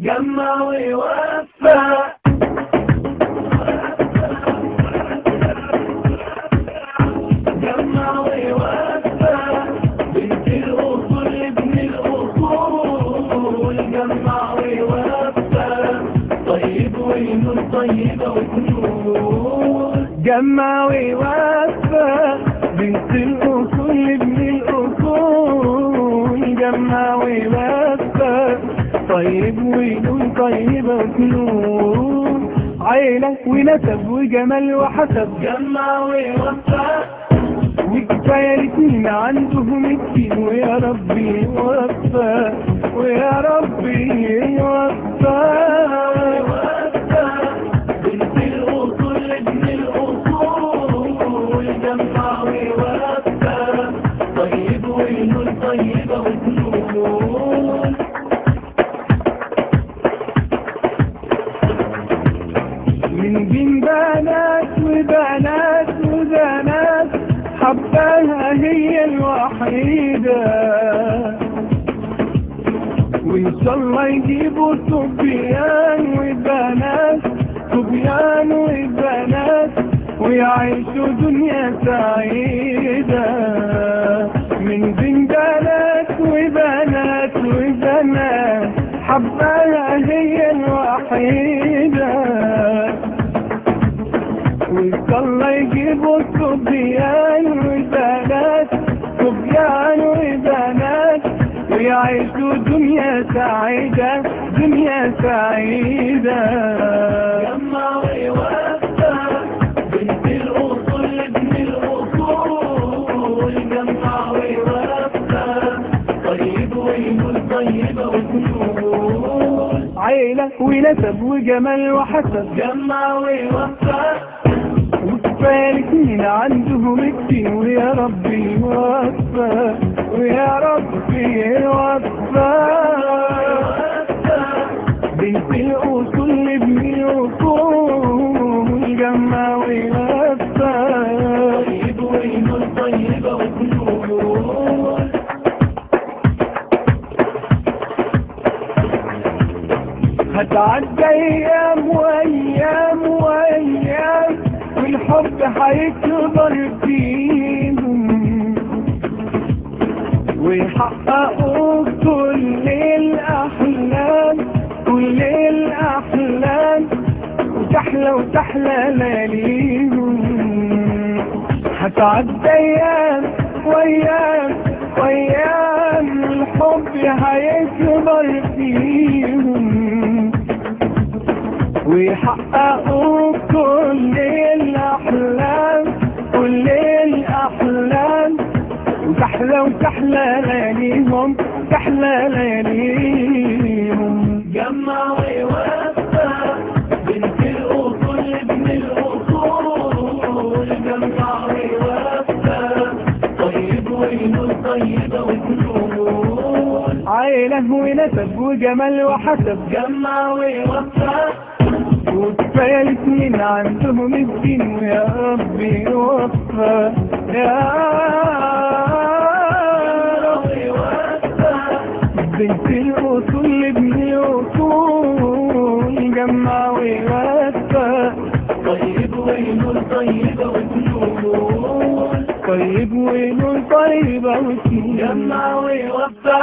جمع ويوفى جمع ويوفى بنت الأصول ابن الأصول طيب وينون طيبة وتنون جمع ويوفى طيب وينون طيبة وتنون عيلة ونسب وجمال وحسب جمع ويوفى وكفاية الاتنين عندهم الدين ويا ربي يوفى ويا ربي يوفى طيب وينون طيبة وتنون من بنات وبنات وبنات حباها هي الوحيدة. وإن شاء الله يجيبوا صبيان وبنات صبيان وبنات ويعيشوا دنيا سعيدة. من بين بنات وبنات وبنات. حباها هي الوحيدة. ويصلى يجيبوا صبيان وبنات صبيان وبنات ويعيشوا دنيا سعيدة دنيا سعيدة جمع ويوفى بنت الأصول ابن الأصول جمع طيب طيبة عيلة ونسب وجمال وحسب جمع وكفاية عندهم الدين ويا ربي يوفى ويا ربي يوفى بنت الأصول ابن الأصول جمع ويوفى طيب وينون طيبة وتنون هتعدى أيام وأيام وأيام. والحب هيكبر فيهم ويحققوا كل الأحلام كل الأحلام وتحلى وتحلى لياليهم. هتعدى أيام وأيام وأيام الحب هيكبر فيهم ويحققوا الأحلام وتحلى وتحلى لياليهم تحلى لياليهم جمع ويوفى بنت الأصول ابن الأصول. جمع ويوفى طيب وينون طيبة وتنون عيلة ونسب وجمال وحسب. جمع ويوفى وكفاية الاتنين عندهم الدين ويا ربي يوفى يا رب ويوفى بنت الأصول ابن الأصول جمع ويوفى طيب وينون طيبة وتنون طيب ونور طيبة وتنين جمع ويوفى